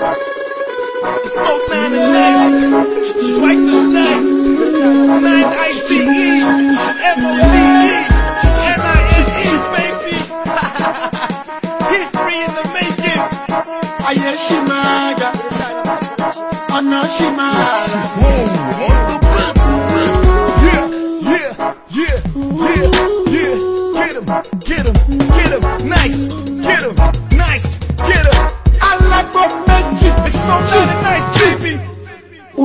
Smoke nine and nice, twice as nice. Nine ICE, M-O-D-E, N-I-N-E, baby. History in the making. ayé ṣì máa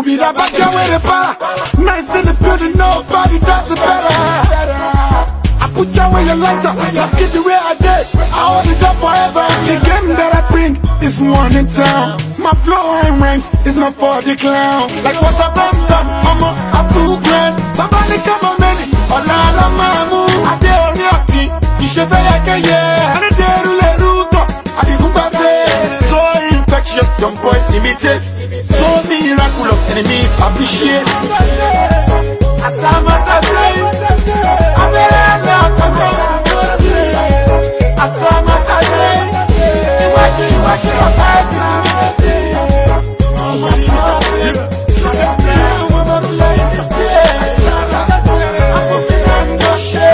Ubira baka with the para. Nice in the building, nobody does it better. I put you where you like up, you get the way I did. I hold it up forever. The game that I bring is one in town. My flow and ranks is not for the clown. Like what's a bum bum, I'm a, a two grand. Somebody come on, man. Ọ̀la la máa mú. Adé orí ọ̀kìn, ìṣẹ́fẹ́ yẹ kẹ́yẹ. Adédèrú lè rútọ̀, àdìgún gbàgbé. So infectious, young boys imitate. Ẹ̀dá. Ọmọ ìyá ọ̀pẹ, ọ̀pẹ àwọn ọmọ ọdúnlẹ̀ yìí ti dé. Akọ̀fin náà ń lọ ṣe.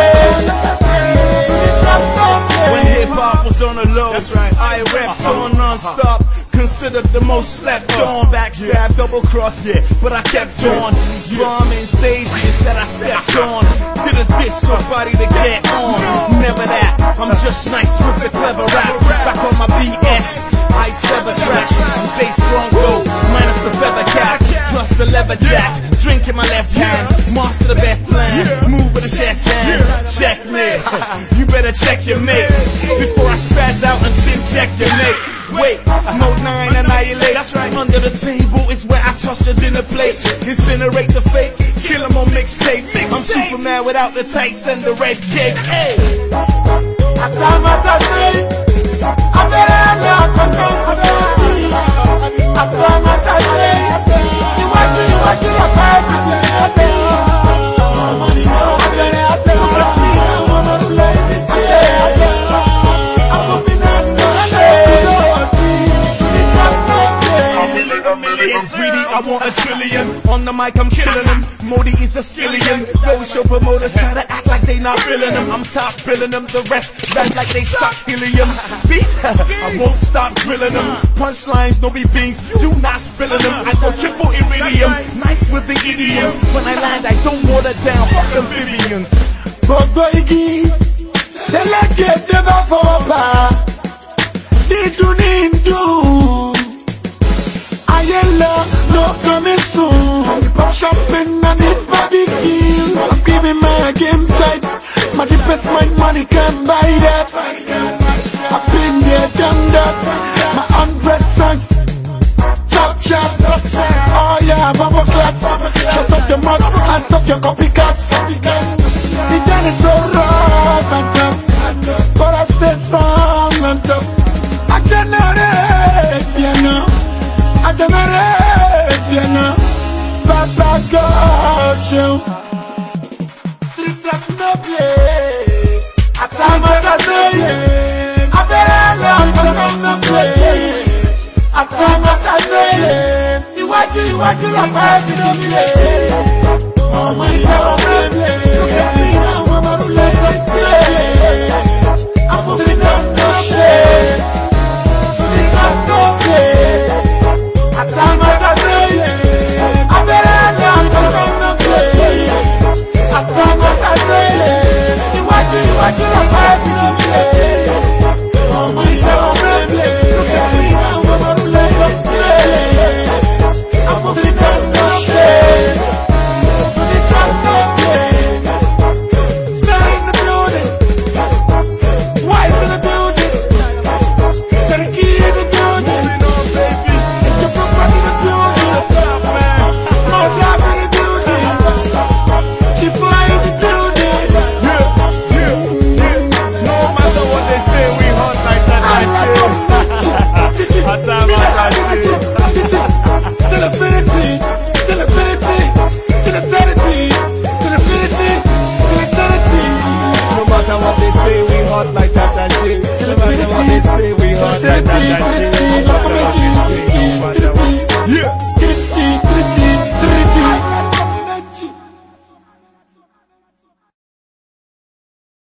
When hip hop was on the low, That's right. I rapped on non-stop. Considered the most slept on, uh, backstab, double cross, yeah, but I kept on. Bombing stages that I stepped on. Did a diss somebody to get on. Never that, I'm just nice with the clever rap. Back on my BS, I sever tracks. Say strong go, minus the feather cap, plus the leather jack. Drink in my left hand, master the best plan. Move with a chest hand, checkmate. You better check your mate before I spaz out and chin check your mate. Wait, no nine annihilate. That's right. Under the table is where I toss the dinner plate. Incinerate the fake, kill kill 'em on mixtapes. I'm Superman without the tights and the red cape. Hey. Say, abẹ́rẹ́ I want a trillion. On the mic, I'm killing them. Modi is a skillion. Those show promoters try to act like they not feeling them. I'm top billing them. The rest rap like they suck helium. Beat, I won't stop grilling them. Punchlines, no be beans. You not spilling them. I go triple iridium. Nice with the idioms. When I land, I don't water down. Fuck amphibians. Gbogbo igi tẹ́lẹ̀kẹ̀dẹ́ bá fọwọ́ bá dídùn that. My hundred songs. Chop chop. Oh yeah, bubble clap. Shut up your mouth and stop your copycats. iwájú lọ́pàá ẹbí ọmọ ìjọba.